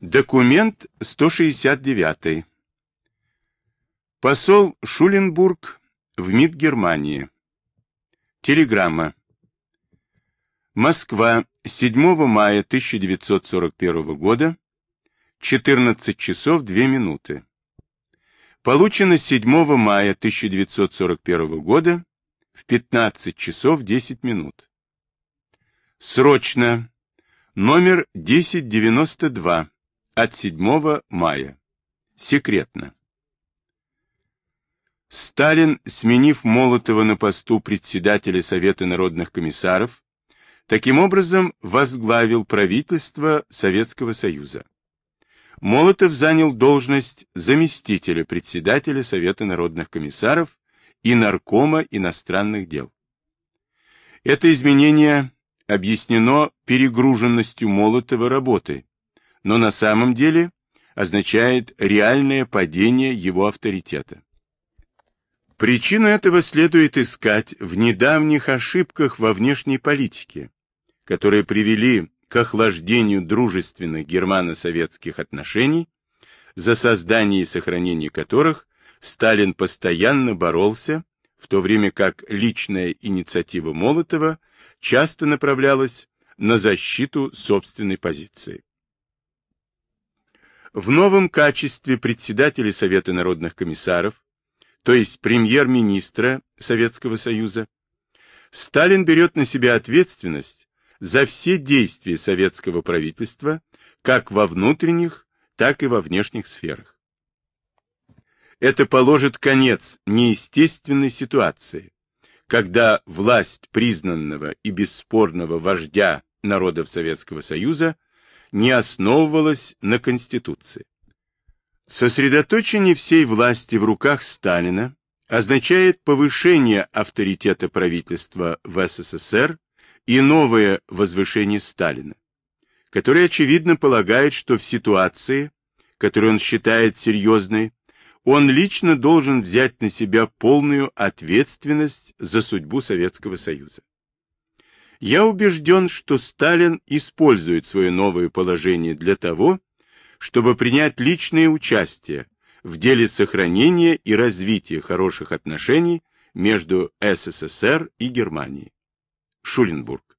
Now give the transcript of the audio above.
Документ 169. Посол Шуленбург в МИД Германии. Телеграмма. Москва, 7 мая 1941 года, 14 часов 2 минуты. Получено 7 мая 1941 года в 15 часов 10 минут. Срочно. Номер 1092 от 7 мая. Секретно. Сталин, сменив Молотова на посту председателя Совета народных комиссаров, таким образом возглавил правительство Советского Союза. Молотов занял должность заместителя председателя Совета народных комиссаров и наркома иностранных дел. Это изменение объяснено перегруженностью Молотова работы, но на самом деле означает реальное падение его авторитета. Причину этого следует искать в недавних ошибках во внешней политике, которые привели к охлаждению дружественных германо-советских отношений, за создание и сохранение которых Сталин постоянно боролся, в то время как личная инициатива Молотова часто направлялась на защиту собственной позиции. В новом качестве председателя Совета народных комиссаров, то есть премьер-министра Советского Союза, Сталин берет на себя ответственность за все действия советского правительства как во внутренних, так и во внешних сферах. Это положит конец неестественной ситуации, когда власть признанного и бесспорного вождя народов Советского Союза – не основывалась на Конституции. Сосредоточение всей власти в руках Сталина означает повышение авторитета правительства в СССР и новое возвышение Сталина, который, очевидно, полагает, что в ситуации, которую он считает серьезной, он лично должен взять на себя полную ответственность за судьбу Советского Союза. Я убежден, что Сталин использует свое новое положение для того, чтобы принять личное участие в деле сохранения и развития хороших отношений между СССР и Германией. Шуленбург.